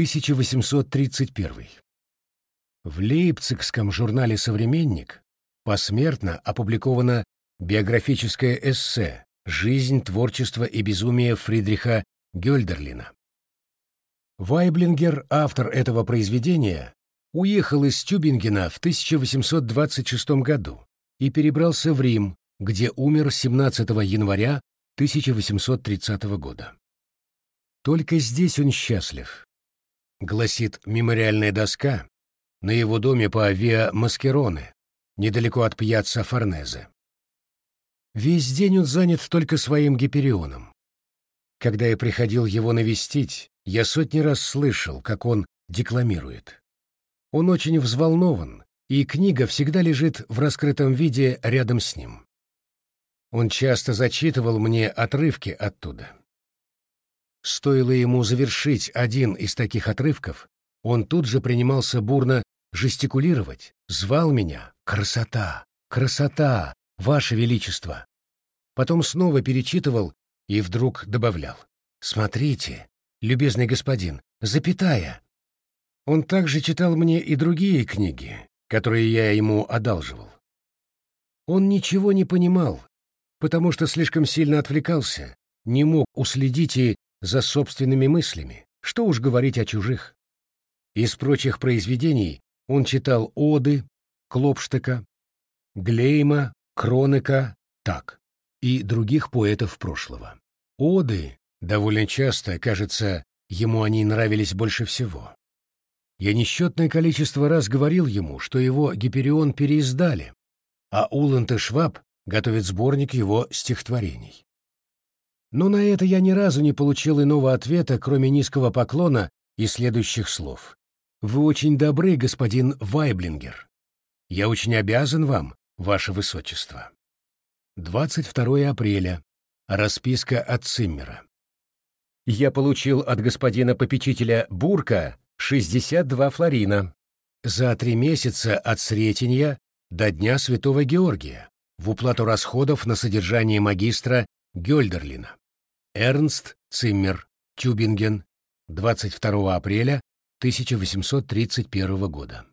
1831. В Лейпцигском журнале «Современник» посмертно опубликовано биографическое эссе «Жизнь, творчество и безумие Фридриха Гёльдерлина». Вайблингер, автор этого произведения, уехал из Тюбингена в 1826 году и перебрался в Рим, где умер 17 января 1830 года. Только здесь он счастлив, гласит мемориальная доска на его доме по Виа Маскероне, недалеко от пьяцца Форнезе. Весь день он занят только своим гиперионом. Когда я приходил его навестить, я сотни раз слышал, как он декламирует. Он очень взволнован, и книга всегда лежит в раскрытом виде рядом с ним. Он часто зачитывал мне отрывки оттуда. Стоило ему завершить один из таких отрывков, он тут же принимался бурно жестикулировать, звал меня «Красота! Красота! Ваше Величество!» Потом снова перечитывал и вдруг добавлял «Смотрите, любезный господин, запятая!» Он также читал мне и другие книги, которые я ему одалживал. Он ничего не понимал, потому что слишком сильно отвлекался, не мог уследить и за собственными мыслями, что уж говорить о чужих. Из прочих произведений он читал оды Клопштека, Глейма, Кронека, так, и других поэтов прошлого. Оды, довольно часто, кажется, ему они нравились больше всего. Я несчетное количество раз говорил ему, что его Гиперион переиздали, а Уланд и Шваб готовят сборник его стихотворений. Но на это я ни разу не получил иного ответа, кроме низкого поклона и следующих слов. «Вы очень добры, господин Вайблингер. Я очень обязан вам, ваше высочество». 22 апреля. Расписка от Циммера. Я получил от господина попечителя Бурка 62 флорина за три месяца от Сретенья до Дня Святого Георгия в уплату расходов на содержание магистра Гёльдерлина. Эрнст Циммер, Тюбинген, 22 апреля 1831 года.